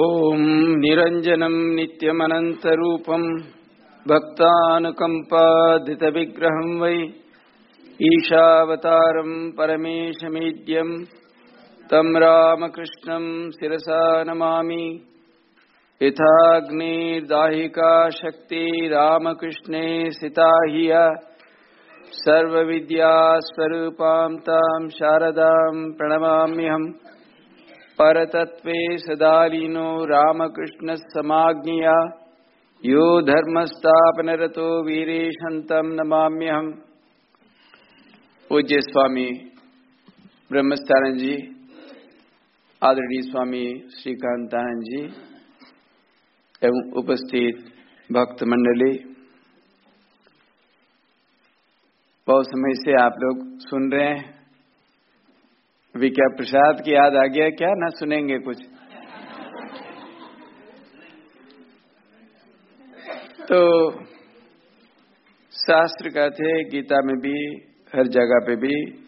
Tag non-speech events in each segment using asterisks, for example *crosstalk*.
ॐ निरञ्जनम् नित्यमनन्तरूपम् भक्तानुकम्पादितविग्रहम् वै ईशावतारम् परमेशमीड्यम् तम् रामकृष्णम् शिरसा नमामि। यथाग्निर्दाहिका शक्ति रामकृष्णे सिता हिय सर्वविद्यास्वरूपां तां शारदां परतत्त्वे सदालीनो रामकृष्ण रामकृष्णसमाज्ञया। यो धर्मस्थापनरतो वीरेशन्तं नमाम्यहम् पूज्य स्वामी ब्रह्मस्थानंद जी आदरणीय स्वामी श्रीकांतानंद जी एवं उपस्थित भक्त मंडली, बहुत समय से आप लोग सुन रहे हैं। अभी क्या प्रसाद की याद आ गया क्या? ना सुनेंगे कुछ। तो शास्त्र कहते हैं गीता में भी, हर जगह पे भी।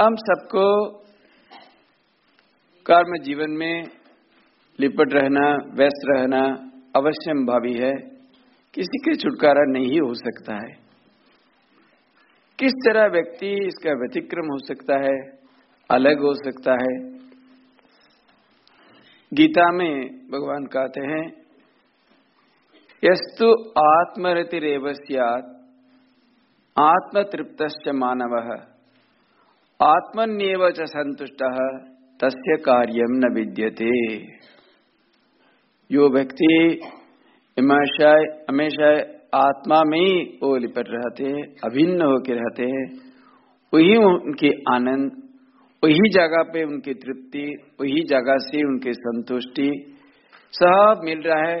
हम सबको कर्म जीवन में लिपट रहना, व्यस्त रहना अवश्यम भावी है। किसी के छुटकारा नहीं हो सकता है। किस तरह व्यक्ति इसका व्यतिक्रम हो सकता है, अलग हो सकता है? गीता में भगवान कहते हैं, यस्तु आत्मरतिरव सियात आत्मतृप्त मानव, आत्मन्येव संतुष्ट तस्य कार्यम न विद्यते। यो व्यक्ति हमेशा आत्मा में ही वो लिपट रहते हैं, अभिन्न होकर रहते हैं। वही उनके आनंद, वही जगह पे उनकी तृप्ति, वही जगह से उनकी संतुष्टि, सब मिल रहा है।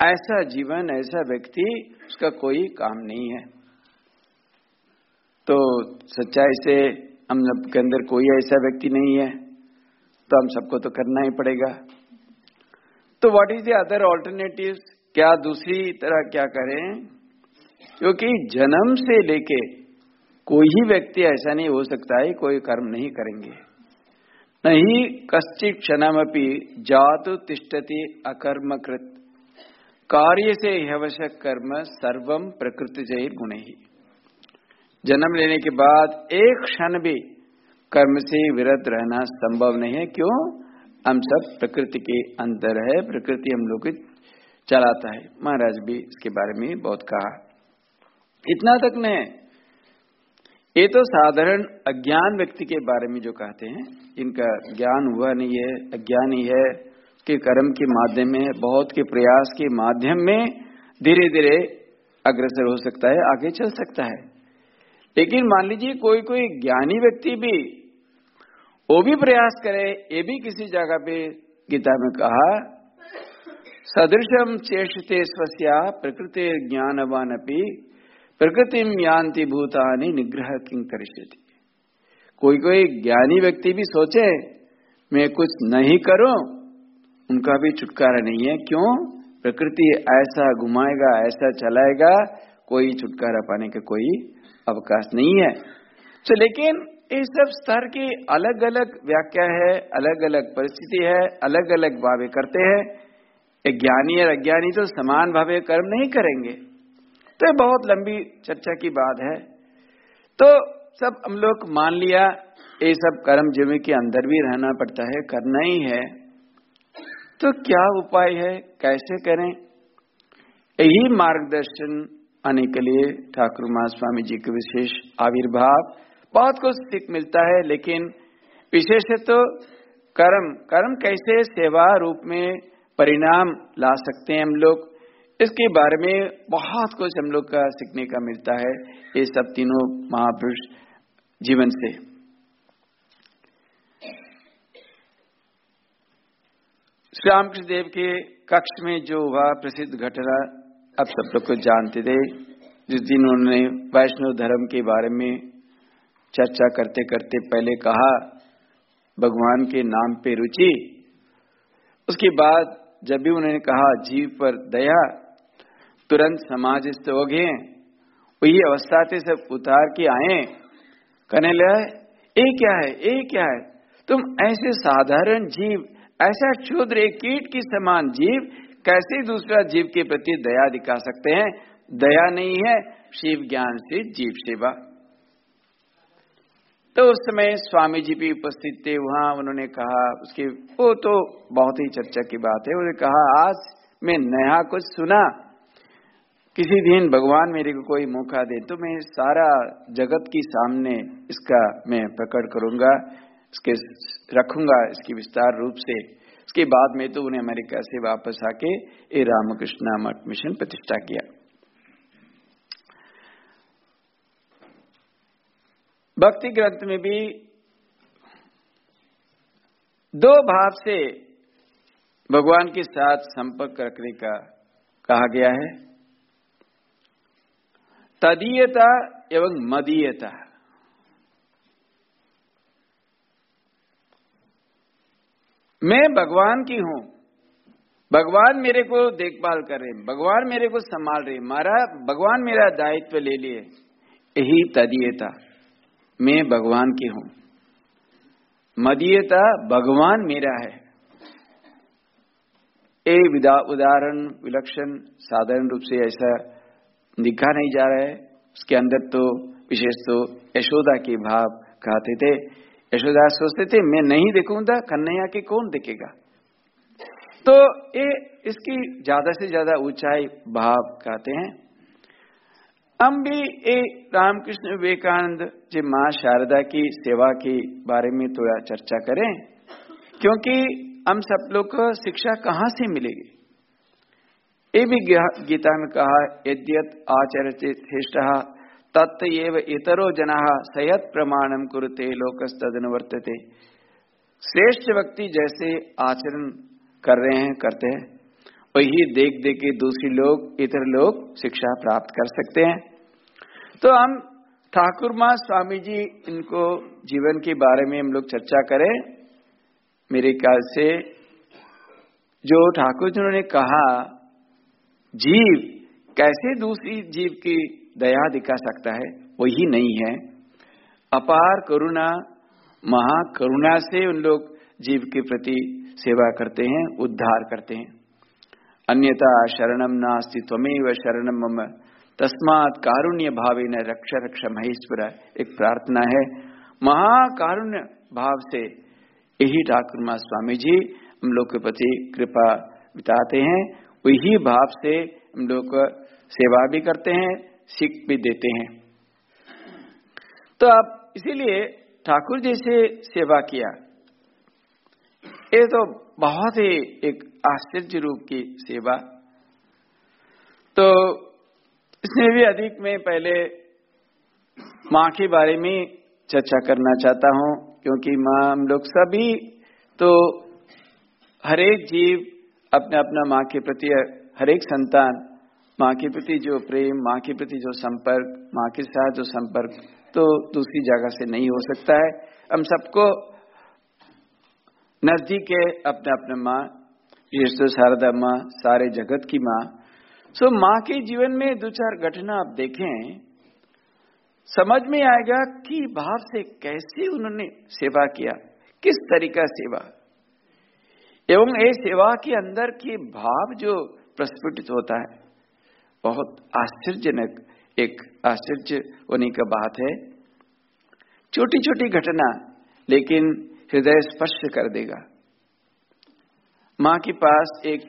ऐसा जीवन, ऐसा व्यक्ति, उसका कोई काम नहीं है। तो सच्चाई से हम लोग के अंदर कोई ऐसा व्यक्ति नहीं है तो हम सबको तो करना ही पड़ेगा। तो what is the other alternatives क्या दूसरी तरह क्या करें? क्योंकि जन्म से लेके कोई ही व्यक्ति ऐसा नहीं हो सकता है, कोई कर्म नहीं करेंगे। नहीं, कश्चित क्षणमपि जातु तिष्ठति अकर्मकृत। कार्य से आवश्यक कर्म सर्वम प्रकृति जय गुण ही। जन्म लेने के बाद एक क्षण भी कर्म से विरत रहना संभव नहीं है। क्यों? हम सब प्रकृति के अंदर है, प्रकृति हम लोग चलाता है। महाराज भी इसके बारे में बहुत कहा। इतना तक नहीं ये तो साधारण अज्ञान व्यक्ति के बारे में जो कहते हैं इनका ज्ञान हुआ नहीं है, अज्ञानी है के कर्म के माध्यम में, बहुत के प्रयास के माध्यम में धीरे धीरे अग्रसर हो सकता है, आगे चल सकता है। लेकिन मान लीजिए कोई कोई ज्ञानी व्यक्ति भी, वो भी प्रयास करे, ये भी किसी जगह पे गीता में कहा सदृशम चेष्टते स्वस्या प्रकृति ज्ञानवान अपनी प्रकृति यान्ति भूतानि, निग्रह करिष्यति। कोई कोई ज्ञानी व्यक्ति भी सोचे, मैं कुछ नहीं करूँ? उनका भी छुटकारा नहीं है। क्यों? प्रकृति ऐसा घुमाएगा, ऐसा चलाएगा, कोई छुटकारा पाने का कोई अवकाश नहीं है। तो लेकिन इस सब स्तर की अलग अलग व्याख्या है अलग अलग परिस्थिति है अलग अलग भावे करते हैं। ज्ञानी और अज्ञानी तो समान भावे कर्म नहीं करेंगे। तो बहुत लंबी चर्चा की बात है। तो सब हम लोग मान लिया, ये सब कर्म जीवन के अंदर भी रहना पड़ता है, करना ही है। तो क्या उपाय है, कैसे करें? यही मार्गदर्शन आने के लिए ठाकुर महास्वामी जी के विशेष आविर्भाव बहुत कुछ सीख मिलता है, लेकिन विशेष तो कर्म कर्म कैसे सेवा रूप में परिणाम ला सकते हैं हम लोग। इसके बारे में बहुत कुछ हम लोग का सीखने का मिलता है ये सब तीनों महापुरुष जीवन से। श्री रामकृष्ण देव के कक्ष में जो हुआ प्रसिद्ध घटना अब सब लोग को जानते थे। जिस दिन उन्होंने वैष्णव धर्म के बारे में चर्चा करते करते पहले कहा, भगवान के नाम पे रुचि, उसके बाद जब भी उन्होंने कहा, जीव पर दया, तुरंत समाज से हो गए, वही अवस्था थे सब उतार के आए। कहने लगा, ये क्या है? ये क्या है? तुम ऐसे साधारण जीव, ऐसा क्षुद्र एक कीट की समान जीव, कैसे दूसरा जीव के प्रति दया दिखा सकते हैं? दया नहीं है, शिव ज्ञान से जीव सेवा। तो उस समय स्वामी जी भी उपस्थित थे, वहाँ उन्होंने कहा उसके, वो तो बहुत ही चर्चा की बात है, उन्होंने कहा, आज मैं नया कुछ सुना। किसी दिन भगवान मेरे को कोई मौका दे तो मैं सारा जगत के सामने इसका मैं प्रकट करूँगा, इसके रखूँगा, इसकी विस्तार रूप से। उसके बाद में तो उन्हें अमेरिका से वापस आके ये रामकृष्ण मठ मिशन प्रतिष्ठा किया। भक्ति ग्रंथ में भी दो भाव से भगवान के साथ संपर्क रखने का कहा गया है। तदीयता एवं मदीयता। मैं भगवान की हूँ। भगवान मेरे को देखभाल कर रहे भगवान मेरे को संभाल रहे मारा, भगवान मेरा दायित्व ले लिए। यही तदीयता। मैं भगवान की हूँ। मदीयता भगवान मेरा है। ए उदाहरण, विलक्षण, साधारण रूप से ऐसा दिखा नहीं जा रहा है। उसके अंदर तो विशेष तो यशोदा के भाव कहते थे। यशोदा सोचते थे, मैं नहीं देखूँगा, कन्हैया के कौन देखेगा? तो ये इसकी ज़्यादा से ज़्यादा ऊंचाई भाव कहते हैं। भी ए रामकृष्ण विवेकानंद जी माँ शारदा की सेवा के बारे में थोड़ा चर्चा करें, क्योंकि हम सब लोग को शिक्षा कहाँ से मिलेगी? ये भी गीता में कहा, यद्यत आचरते श्रेष्ठ तत्व इतरो जना, सयत प्रमाणम कुरुते लोकस्तन वर्तते। श्रेष्ठ व्यक्ति जैसे आचरण कर रहे हैं, करते हैं वही देख देख के दूसरी लोग, इतर लोग शिक्षा प्राप्त कर सकते हैं। तो हम ठाकुर माँ स्वामी जी, इनको जीवन के बारे में हम लोग चर्चा करें। मेरे ख्याल से जो ठाकुर जी ने कहा, जीव कैसे दूसरी जीव की दया दिखा सकता है, वही नहीं है। अपार करुणा, महाकरुणा से उन लोग जीव के प्रति सेवा करते हैं, उद्धार करते हैं। अन्यथा शरणम नास्ति त्वमेव शरणम मम। तस्मात कारुण्य भावे न रक्ष रक्ष महेश्वर, एक प्रार्थना है। महाकारुण्य भाव से यही ठाकुर मा स्वामी जी हम लोग के प्रति कृपा बिताते हैं। वही भाव से हम लोग सेवा भी करते हैं, सीख भी देते हैं। तो आप इसीलिए ठाकुर जी से सेवा किया। ये तो बहुत ही एक आश्चर्य रूप की सेवा। तो इसमें भी अधिक मैं पहले माँ के बारे में चर्चा करना चाहता हूँ, क्योंकि माँ हम लोग सभी तो हरेक जीव अपने अपना माँ के प्रति, हरेक संतान, माँ के प्रति जो प्रेम, माँ के प्रति जो संपर्क, माँ के साथ जो संपर्क तो दूसरी जगह से नहीं हो सकता है। हम सबको नज़दीक है अपने अपने माँ विशेष तो शारदा माँ, सारे जगत की माँ। सो माँ के जीवन में दो चार घटना आप देखें, समझ में आएगा कि भाव से कैसे उन्होंने सेवा किया, किस तरीका सेवा। एवं ये सेवा के अंदर के भाव जो प्रस्फुटित होता है, बहुत आश्चर्यजनक एक आश्चर्य होने का बात है। छोटी छोटी घटना, लेकिन हृदय स्पर्श कर देगा। माँ के पास एक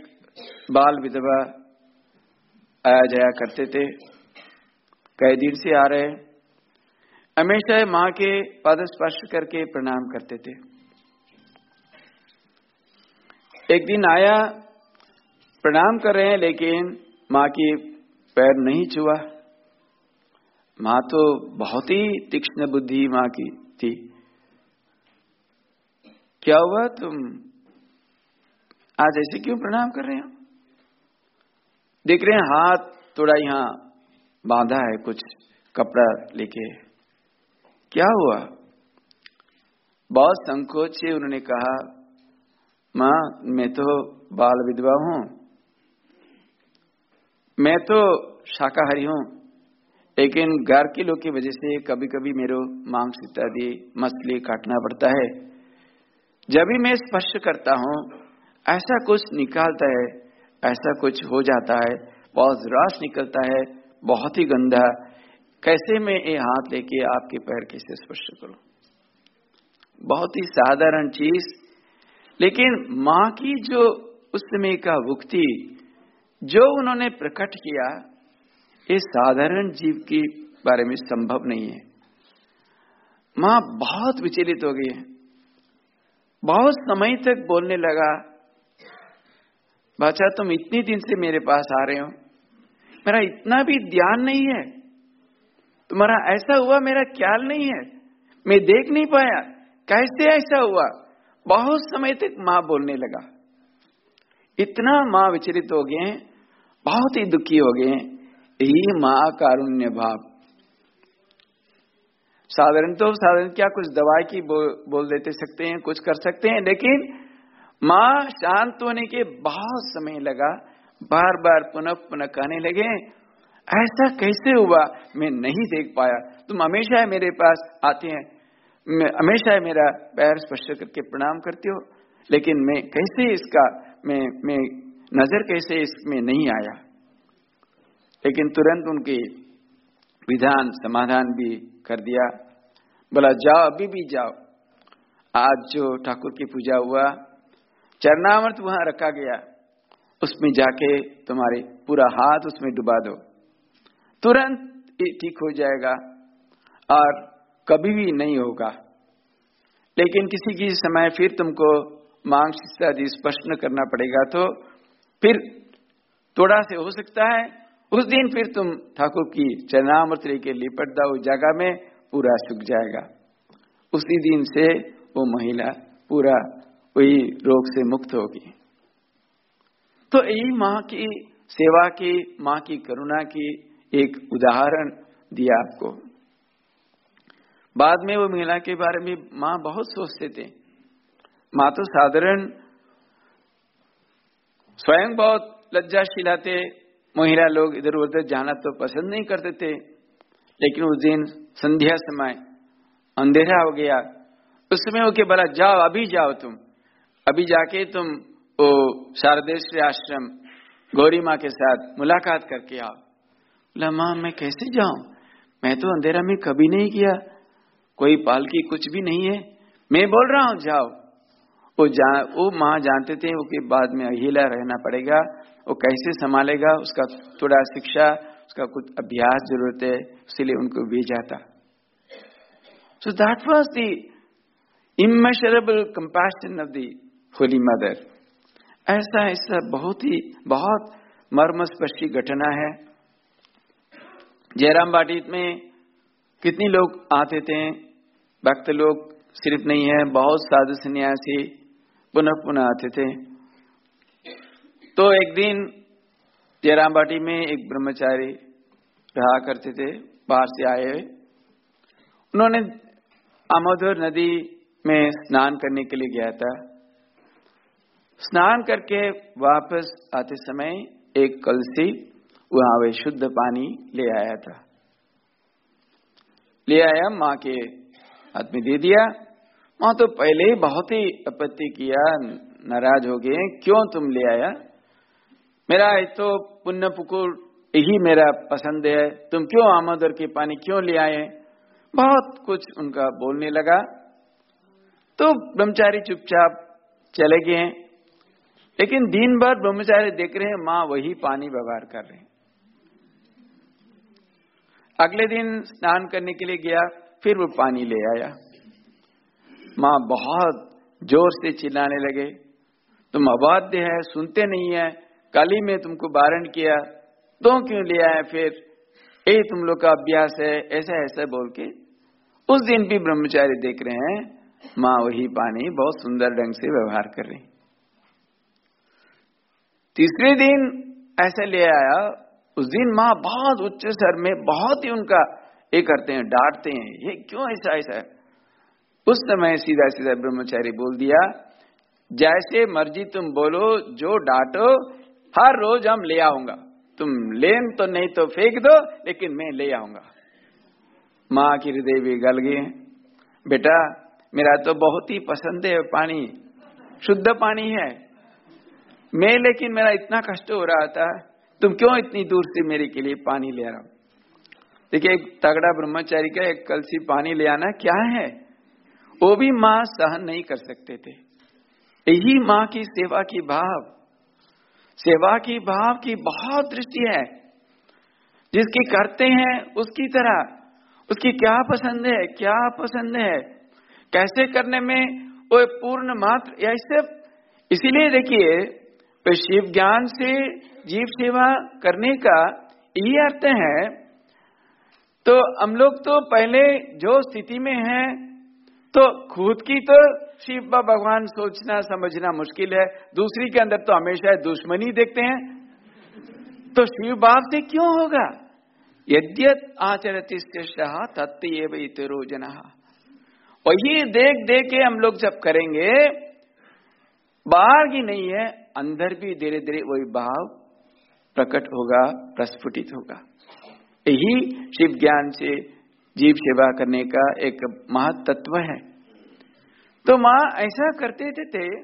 बाल विधवा आया जाया करते थे। कई दिन से आ रहे। हमेशा माँ के पद स्पर्श करके प्रणाम करते थे। एक दिन आया, प्रणाम कर रहे हैं, लेकिन माँ की पैर नहीं छुआ। माँ तो बहुत ही तीक्ष्ण बुद्धि माँ की थी। क्या हुआ तुम? आज ऐसे क्यों प्रणाम कर रहे हो? देख रहे हैं, हाथ थोड़ा यहाँ बांधा है, कुछ कपड़ा लेके। क्या हुआ? बहुत संकोच से उन्होंने कहा, माँ, मैं तो बाल विधवा हूँ। मैं तो शाकाहारी हूँ। लेकिन घर के लोग की वजह से कभी कभी मेरे मांस इत्यादि मछली काटना पड़ता है। जब भी मैं स्पर्श करता हूँ, ऐसा कुछ निकालता है, ऐसा कुछ हो जाता है, बहुत रस निकलता है, बहुत ही गंदा। कैसे मैं ये हाथ लेके आपके पैर कैसे स्पर्श करूँ? बहुत ही साधारण चीज़। लेकिन माँ की जो उस समय का भुक्ति, जो उन्होंने प्रकट किया, ये साधारण जीव के बारे में संभव नहीं है। माँ बहुत विचलित हो गई है। बहुत समय तक बोलने लगा बच्चा तुम इतनी दिन से मेरे पास आ रहे हो। मेरा इतना भी ध्यान नहीं है। तुम्हारा ऐसा हुआ, मेरा ख्याल नहीं है। मैं देख नहीं पाया। कैसे ऐसा हुआ? बहुत समय तक माँ बोलने लगा। इतना माँ विचलित हो गए, बहुत ही दुखी हो गए। यही माँ कारुण्य भाव। साधारण तो साधारण क्या कुछ दवाई की बो, बोल देते सकते हैं कुछ कर सकते हैं लेकिन माँ शांत होने के बहुत समय लगा बार बार पुनः पुनः कहने लगे ऐसा कैसे हुआ? मैं नहीं देख पाया। तुम हमेशा मेरे पास आते हैं। हमेशा मेरा पैर स्पर्श करके प्रणाम करते हो। लेकिन मैं कैसे इसका मैं मैं नज़र कैसे इसमें नहीं आया? लेकिन तुरंत उनके विधान समाधान भी कर दिया। बोला, जाओ, अभी भी जाओ। आज जो ठाकुर की पूजा हुआ, चरणामृत वहाँ रखा गया। उसमें जाके तुम्हारे पूरा हाथ उसमें डुबा दो। तुरंत ठीक हो जाएगा और कभी भी नहीं होगा। लेकिन किसी की समय फिर तुमको मांग आदि स्पष्ट करना पड़ेगा तो फिर थोड़ा से हो सकता है उस दिन फिर तुम ठाकुर की चरणामृत के लिपट दो उस जगह में पूरा सूख जाएगा। उसी दिन से वो महिला पूरा वही रोग से मुक्त होगी। तो यही माँ की सेवा की, माँ की करुणा की एक उदाहरण दिया आपको। बाद में वो महिला के बारे में माँ बहुत सोचते थे। माँ तो साधारण, स्वयं बहुत लज्जाशीला थे महिला लोग इधर उधर जाना तो पसंद नहीं करते थे। लेकिन उस दिन संध्या समय अंधेरा हो गया। उस समय वो के बोला, जाओ, अभी जाओ तुम। अभी जाके तुम वो शारदेश्वरी आश्रम, गौरी माँ के साथ मुलाकात करके आओ। बोला, माँ, मैं कैसे जाऊँ? मैं तो अंधेरा में कभी नहीं किया कोई पालकी कुछ भी नहीं है। मैं बोल रहा हूँ, जाओ। वो जा, वो माँ जानते थे, वो के बाद में अहिला रहना पड़ेगा। वो कैसे संभालेगा, उसका थोड़ा शिक्षा, उसका कुछ अभ्यास ज़रूरत है, इसलिए उनको भेजा था। So that was the immeasurable compassion of the holy mother ऐसा ऐसा बहुत ही, बहुत मर्मस्पर्शी घटना है। जयराम बाटी में कितने लोग आते थे? भक्त लोग सिर्फ़ नहीं है, बहुत साधु सन्यासी पुनः पुनः आते थे। तो एक दिन जयराम बाटी में एक ब्रह्मचारी रहा करते थे, बाहर से आए। उन्होंने आमोदर नदी में स्नान करने के लिए गया था। स्नान करके वापस आते समय एक कलसी, वहाँ वे शुद्ध पानी ले आया था। ले आया, माँ के हाथ में दे दिया। माँ तो पहले ही बहुत ही आपत्ति किया, नाराज़ हो गए, क्यों तुम ले आया? मेरा तो पुण्य पुकुर यही मेरा पसंद है। तुम क्यों आमोदर के पानी क्यों ले आए? बहुत कुछ उनका बोलने लगा। तो ब्रह्मचारी चुपचाप चले गए। लेकिन दिन भर ब्रह्मचारी देख रहे हैं, माँ वही पानी व्यवहार कर रहे हैं। अगले दिन स्नान करने के लिए गया, फिर वो पानी ले आया। माँ बहुत ज़ोर से चिल्लाने लगे। तुम अबाध्य है, सुनते नहीं है। कल मैं तुमको बारण किया तो क्यों ले आया फिर? ये तुम लोग का अभ्यास है, ऐसा ऐसा बोल के। उस दिन भी ब्रह्मचारी देख रहे हैं, माँ वही पानी बहुत सुंदर ढंग से व्यवहार कर रही। तीसरे दिन ऐसे ले आया, उस दिन माँ बहुत उच्च स्तर में बहुत ही उनका ये करते हैं, डांटते हैं, ये क्यों ऐसा ऐसा? है उस समय सीधा सीधा ब्रह्मचारी बोल दिया, जैसे मर्ज़ी तुम बोलो, जो डांटो हर रोज हम ले आऊँगा। तुम लेन तो नहीं तो फेंक दो, लेकिन मैं ले आऊँगा। माँ की हृदय भी गल गए बेटा, मेरा तो बहुत ही पसंद है पानी। शुद्ध पानी है। मैं लेकिन मेरा इतना कष्ट हो रहा था। तुम क्यों इतनी दूर से मेरे के लिए पानी ले रहा देखिए, एक तगड़ा ब्रह्मचारी का एक कलसी पानी ले आना क्या है? वो भी माँ सहन नहीं कर सकते थे। यही माँ की सेवा की भाव। सेवा की, भाव की बहुत दृष्टि है। जिसकी करते हैं, उसकी तरह। उसकी क्या पसंद है, क्या पसंद है? कैसे करने में वो पूर्ण मात्र? ऐसे इसीलिए देखिए शिव ज्ञान से जीव सेवा करने का यही अर्थ है। तो हम लोग तो पहले जो स्थिति में हैं तो खुद की तो शिव भगवान सोचना, समझना मुश्किल है। दूसरी के अंदर तो हमेशा दुश्मनी देखते हैं। तो शिव भाव से क्यों होगा? यद्यत आचरती तत्व इतरो जना। वही देख देख के हम लोग जब करेंगे, बाहर की नहीं है, अंदर भी धीरे धीरे वही भाव प्रकट होगा, प्रस्फुटित होगा। यही शिव ज्ञान से जीव सेवा करने का एक महत्व है। तो माँ ऐसा करते थे,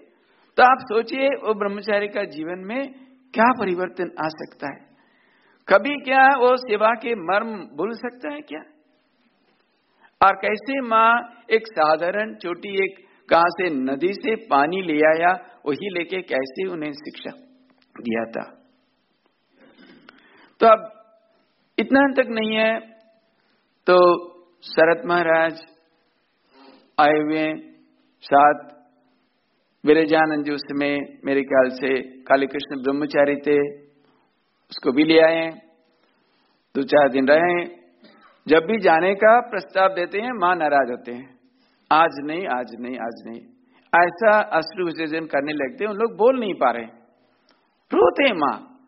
तो आप सोचिए वो ब्रह्मचारी का जीवन में क्या परिवर्तन आ सकता है? कभी क्या वो सेवा के मर्म भूल सकता है क्या? और कैसे माँ एक साधारण छोटी एक कहा से नदी से पानी ले आया वही लेके कैसे उन्हें शिक्षा दिया था? तो अब इतना तक नहीं है तो शरद महाराज आए हुए साथ विरजानंद जी उस समय मेरे ख्याल से काली कृष्ण ब्रह्मचारी थे, उसको भी ले आए दो चार दिन रहे, जब भी जाने का प्रस्ताव देते हैं, माँ नाराज़ होते हैं। आज नहीं आज नहीं आज नहीं। ऐसा अश्रु विसर्जन करने लगते उन लोग बोल नहीं पा रहे। रोते हैं माँ।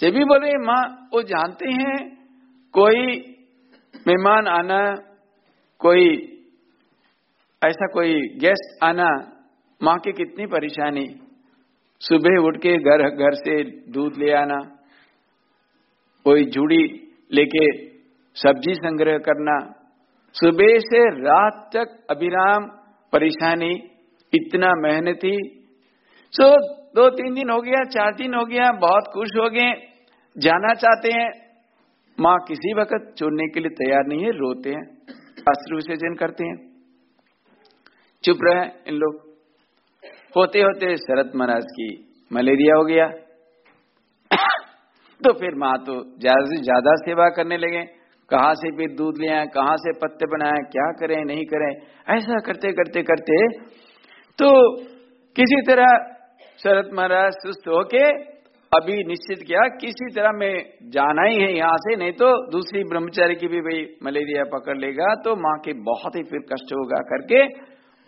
जब भी बोले, माँ, वो जानते हैं, कोई मेहमान आना, कोई ऐसा कोई गेस्ट आना, माँ की कितनी परेशानी? सुबह उठ के घर घर से दूध ले आना, कोई जुड़ी लेके सब्ज़ी संग्रह करना, सुबह से रात तक अभिराम, परेशानी, इतना मेहनती सो दो तीन दिन हो गया, चार दिन हो गया, बहुत खुश हो गए, जाना चाहते हैं। माँ किसी वक्त छोड़ने के लिए तैयार नहीं है, रोते हैं अस्त्र विसर्जन करते हैं। चुप रहे इन लोग। होते होते शरद महाराज की मलेरिया हो गया। तो फिर माँ तो ज़्यादा से ज़्यादा सेवा करने लगे। कहा से फिर दूध ले आए, कहा से पत्ते बनाए, क्या करें, नहीं करें। ऐसा करते करते करते तो किसी तरह शरद महाराज सुस्त होके अभी निश्चित किया, किसी तरह में जाना ही है यहाँ से, नहीं तो दूसरी ब्रह्मचारी की भी भाई मलेरिया पकड़ लेगा तो माँ के बहुत ही फिर कष्ट होगा करके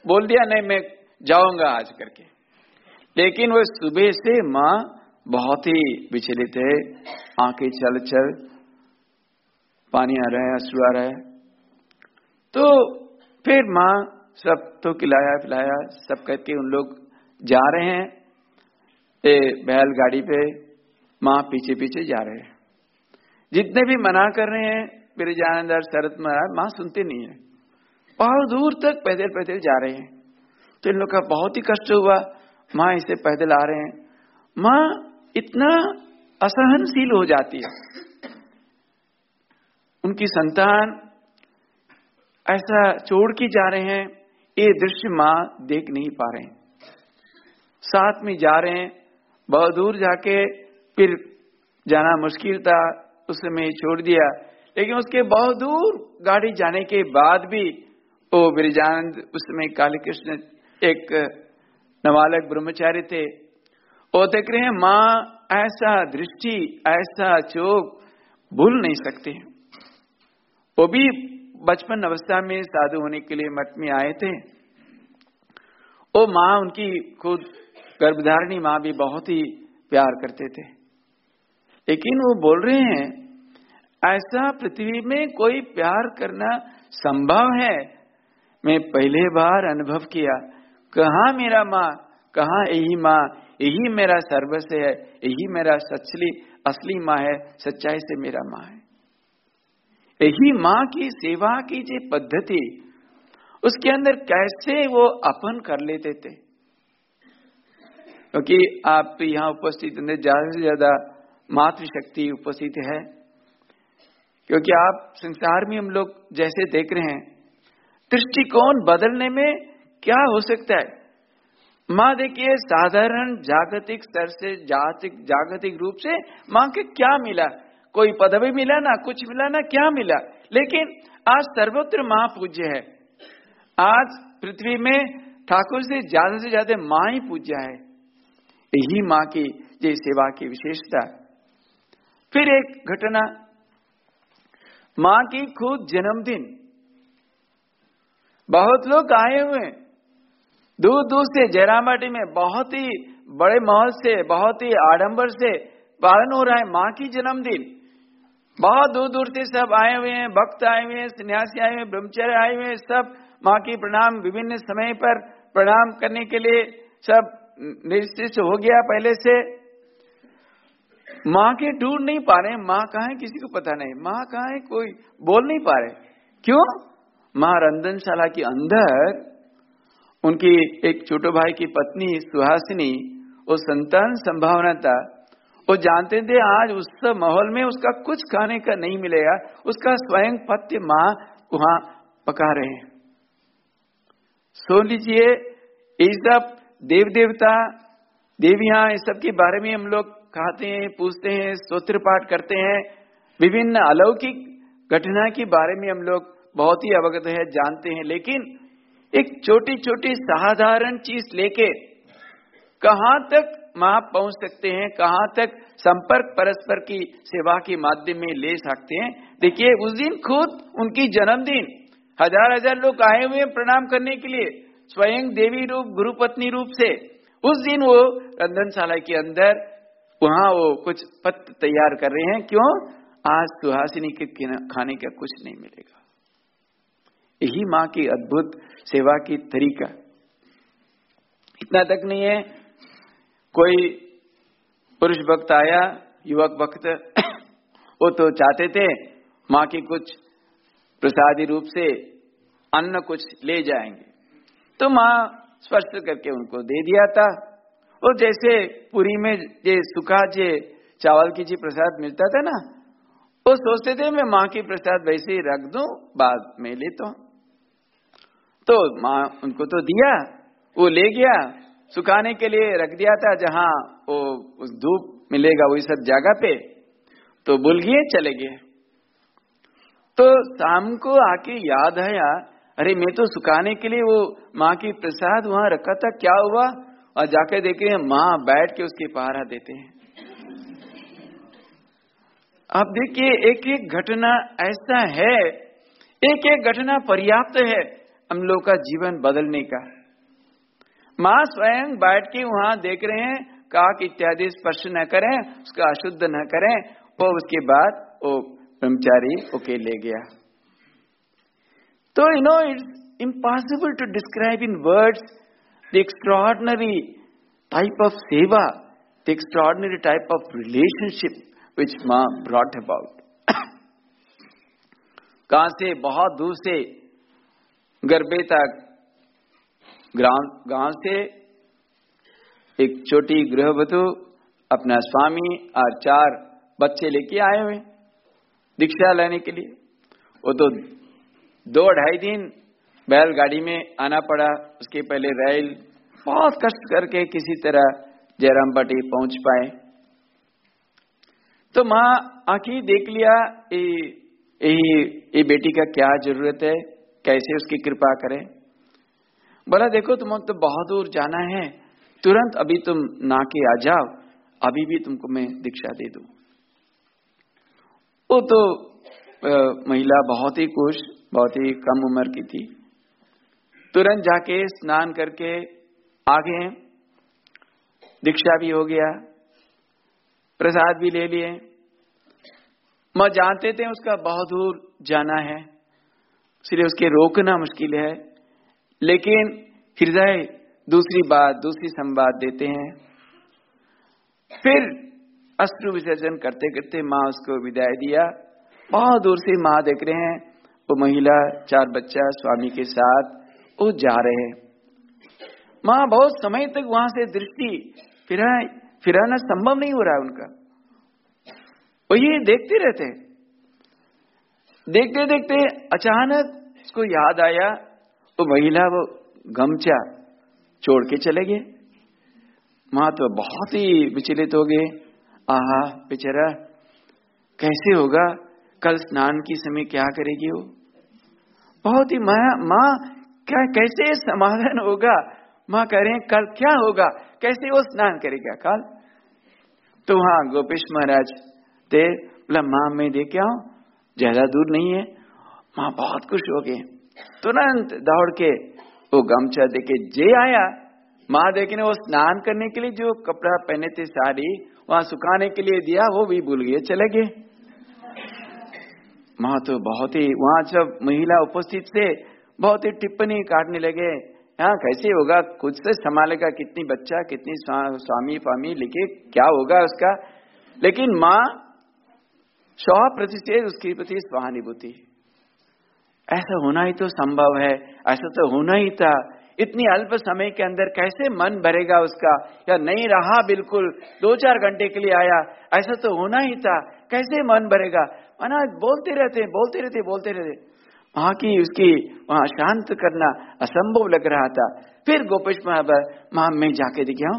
बोल दिया नहीं मैं जाऊँगा आज करके. लेकिन वो सुबह से माँ बहुत ही विचलित है। आँखें चल चल पानी आ रहा है अश्रु आ रहा है। तो फिर माँ सब तो खिलाया पिलाया सब करके उन लोग जा रहे हैं। ए, बैलगाड़ी पे माँ पीछे पीछे जा रहे हैं। जितने भी मना कर रहे हैं मेरे जानदार शरत महाराज माँ सुनते नहीं है। बहुत दूर तक पैदल पैदल जा रहे हैं। तो इन लोग का बहुत ही कष्ट हुआ। माँ इसे पैदल आ रहे हैं। माँ इतना असहनशील हो जाती है। उनकी संतान ऐसा छोड़ के जा रहे हैं, ये दृश्य माँ देख नहीं पा रहे साथ में जा रहे हैं, बहुत दूर जाके फिर जाना मुश्किल था उस समय छोड़ दिया। लेकिन उसके बहुत दूर गाड़ी जाने के बाद भी वो ब्रिजानंद उस समय काली कृष्ण एक नवालक ब्रह्मचारी थे। वो देख रहे हैं, माँ, ऐसा दृष्टि, ऐसा चोक भूल नहीं सकते वो भी बचपन अवस्था में साधु होने के लिए मठ में आए थे। वो माँ, उनकी खुद गर्भधारणी माँ भी बहुत ही प्यार करते थे। लेकिन वो बोल रहे हैं, ऐसा पृथ्वी में कोई प्यार करना संभव है? मैं पहले बार अनुभव किया, कहा मेरा माँ, कहा यही माँ, यही मेरा सर्वस्व है, यही मेरा सचली असली माँ है, सच्चाई से मेरा माँ है। यही माँ की सेवा की जो पद्धति, उसके अंदर कैसे वो अपन कर लेते थे? क्योंकि तो आप यहाँ उपस्थित ज़्यादा से ज़्यादा मातृशक्ति उपस्थित है। क्योंकि आप संसार में हम लोग जैसे देख रहे हैं दृष्टिकोण बदलने में क्या हो सकता है? माँ देखिए, साधारण जागतिक स्तर से जातिक, जागतिक रूप से माँ के क्या मिला? कोई पदवी मिला ना, कुछ मिला ना, क्या मिला? लेकिन आज सर्वत्र माँ पूज्य है। आज पृथ्वी में ठाकुर से ज़्यादा से ज़्यादा माँ ही पूज्य है। यही माँ की ये सेवा की विशेषता। फिर एक घटना। माँ की खुद जन्मदिन। बहुत लोग आए हुए दूर दूर से जयरामाटी में बहुत ही बड़े महल से, बहुत ही आडंबर से पालन हो रहा है माँ की जन्मदिन। बहुत दूर दूर से सब आए हुए हैं, भक्त आए हुए हैं, सन्यासी आए हुए हैं, ब्रह्मचर्य आए हुए हैं, सब माँ की प्रणाम विभिन्न समय पर प्रणाम करने के लिए सब निश्चित हो गया पहले से। माँ के ढूंढ नहीं पा रहे माँ कहा है? किसी को पता नहीं। माँ कहा है? कोई बोल नहीं पा रहे। क्यों? माँ रंधनशाला के अंदर उनकी एक छोटे भाई की पत्नी सुहासिनी, वो संतान संभावना था। वो जानते थे, आज उस माहौल में उसका कुछ खाने का नहीं मिलेगा, उसका स्वयं पत्य माँ वहाँ पका रहे हैं। सुन लीजिए, ये सब देव देवता देवियाँ, इस सब के बारे में हम लोग कहते हैं, पूछते हैं स्त्रोत्र पाठ करते हैं। विभिन्न अलौकिक घटना के बारे में हम लोग बहुत ही अवगत है, जानते हैं, लेकिन एक छोटी छोटी साधारण चीज़ लेके कहाँ तक वहाँ पहुँच सकते हैं, कहाँ तक संपर्क परस्पर की सेवा के माध्यम में ले सकते हैं। देखिए, उस दिन खुद उनकी जन्मदिन। हज़ार हज़ार लोग आए हुए प्रणाम करने के लिए, स्वयं देवी रूप गुरु पत्नी रूप से। उस दिन वो रंधनशाला के अंदर वहाँ वो कुछ पत्र तैयार कर रहे हैं, क्यों? आज सुहासिनी के खाने का कुछ नहीं मिलेगा। यही माँ की अद्भुत सेवा की तरीका। इतना तक नहीं है, कोई पुरुष भक्त आया, युवक भक्त, *coughs* वो तो चाहते थे माँ की कुछ प्रसादी रूप से अन्न कुछ ले जाएँगे। तो माँ स्पष्ट करके उनको दे दिया था। और जैसे पुरी में जे सुखा, जे चावल की जी प्रसाद मिलता था ना, वो सोचते थे, मैं माँ की प्रसाद वैसे ही रख दू, बाद में लेता हूँ। तो माँ उनको तो दिया, वो ले गया, सुखाने के लिए रख दिया था, जहाँ वो उस धूप मिलेगा वही सब जगह पे तो भूल गए, चले गए। तो शाम को आके याद आया, अरे मैं तो सुखाने के लिए वो माँ की प्रसाद वहाँ रखा था, क्या हुआ? और जाकर देखे माँ बैठ के उसके पहारा देते हैं। आप देखिए एक एक घटना ऐसा है एक एक घटना पर्याप्त है। हम लोग का जीवन बदलने का माँ स्वयं बैठ के वहाँ देख रहे हैं, काक इत्यादि स्पर्श न करें, उसका अशुद्ध न करें, और उसके बाद वो ब्रह्मचारी ओके ले गया। तो you know it's impossible to describe in word the extraordinary type of seva the extraordinary type of relationship which Maa brought about कहा से, बहुत दूर से गरबे तक। गाँव से एक छोटी गृहवधु अपना स्वामी और चार बच्चे लेके आए हुए दीक्षा लेने के लिए। वो तो दो ढाई दिन बैलगाड़ी में आना पड़ा। उसके पहले रेल बहुत कष्ट करके किसी तरह जयराम बाटी पहुँच पाए। तो माँ आखिर देख लिया ये बेटी का क्या ज़रूरत है? कैसे उसकी कृपा करें? बोला देखो तुम तो बहुत दूर जाना है। तुरंत अभी तुम ना के आ जाओ। अभी भी तुमको मैं दीक्षा दे दू। वो तो आ, महिला बहुत ही खुश बहुत ही कम उम्र की थी। तुरंत जाके स्नान करके आ गए दीक्षा भी हो गया। प्रसाद भी ले लिए। मैं जानते थे उसका बहुत दूर जाना है। इसलिए उसके रोकना मुश्किल है। लेकिन हृदय दूसरी बात, दूसरी संवाद देते हैं। फिर अश्रु विसर्जन करते करते माँ उसको विदाई दिया। बहुत दूर से माँ देख रहे हैं। वो महिला, चार बच्चा, स्वामी के साथ, वो जा रहे हैं। माँ बहुत समय तक वहाँ से दृष्टि फिरा, फिराना संभव नहीं हो रहा है उनका। वो ये देखते रहते देखते देखते अचानक उसको याद आया वो महिला वो गमछा छोड़ के चले गए। माँ तो बहुत ही विचलित हो गए आहा, बेचारा, कैसे होगा? कल स्नान की समय क्या करेगी वो? बहुत ही माँ माँ, क्या, कैसे समाधान होगा? माँ कह रहे हैं, कल क्या होगा? कैसे वो स्नान करेगा कल? तो वहाँ गोपेश महाराज थे, बोला, माँ, मैं देख आऊ? ज़्यादा दूर नहीं है। माँ बहुत खुश हो गए तुरंत दौड़ के वो गमछा देके जे आया। माँ देखने वो स्नान करने के लिए जो कपड़ा पहने थे, साड़ी, वहाँ सुखाने के लिए दिया, वो भी भूल गए, चले गए। माँ तो बहुत ही, वहाँ जब महिला उपस्थित थे, बहुत ही टिप्पणी काटने लगे। यहाँ कैसे होगा? खुद से संभालेगा कितनी बच्चा, कितनी स्वामी फामी लिखे, क्या होगा उसका? लेकिन माँ सौ प्रतिशत उसके प्रति सहानुभूति ऐसा होना ही तो संभव है, ऐसा तो होना ही था। इतनी अल्प समय के अंदर कैसे मन भरेगा उसका? या नहीं रहा बिल्कुल दो चार घंटे के लिए आया, ऐसा तो होना ही था। कैसे मन भरेगा? मना बोलते रहते बोलते रहते बोलते रहते वहाँ की उसकी, वहाँ शांत करना असंभव लग रहा था। फिर गोपेश माँ में जाके दिखा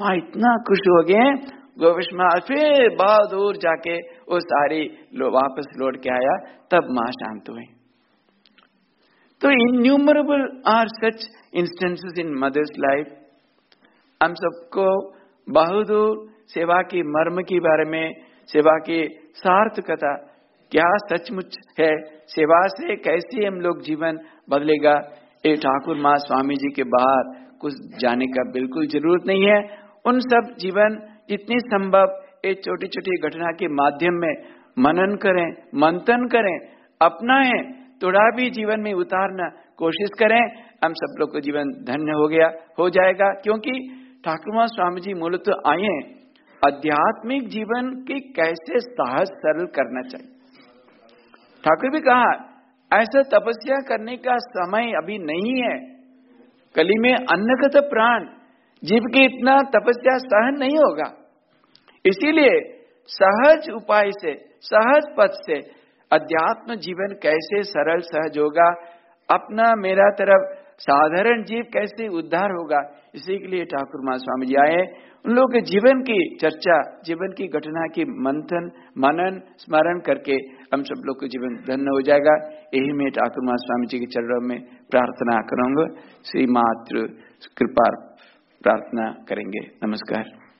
माँ इतना खुश हो गए गोपेश माँ फिर बहुत दूर जाके वो सारी लो, वापस लौट के आया तब माँ शांत हुई। तो innumerable are such instances in mother's life हम सबको बहुदूर सेवा की मर्म के बारे में सेवा की सार्थकता क्या सचमुच है सेवा से कैसे हम लोग जीवन बदलेगा ये ठाकुर माँ स्वामी जी के बाहर कुछ जाने का बिल्कुल ज़रूरत नहीं है। उन सब जीवन जितनी संभव एक छोटी छोटी घटना के माध्यम में मनन करें, मंथन करें, अपनाएँ थोड़ा भी जीवन में उतारना कोशिश करें। हम सब लोग को जीवन धन्य हो गया, हो जाएगा, क्योंकि ठाकुर स्वामी जी मूलतः आए आध्यात्मिक जीवन की कैसे साहस सरल करना चाहिए। ठाकुर भी कहा, ऐसा तपस्या करने का समय अभी नहीं है। कली में अन्नगत प्राण जीव की इतना तपस्या सहन नहीं होगा। इसीलिए सहज उपाय से, सहज पथ से अध्यात्म जीवन कैसे सरल सहज होगा, अपना मेरा तरफ़ साधारण जीव कैसे उद्धार होगा, इसी के लिए ठाकुर माँ स्वामी जी आए। उन लोगों के जीवन की चर्चा, जीवन की घटना की मंथन, मनन, स्मरण करके हम सब लोग को जीवन धन्य हो जाएगा। यही मैं ठाकुर माँ स्वामी जी के चरणों में प्रार्थना करूँगा। श्री मातृ कृपा प्रार्थना करेंगे। नमस्कार।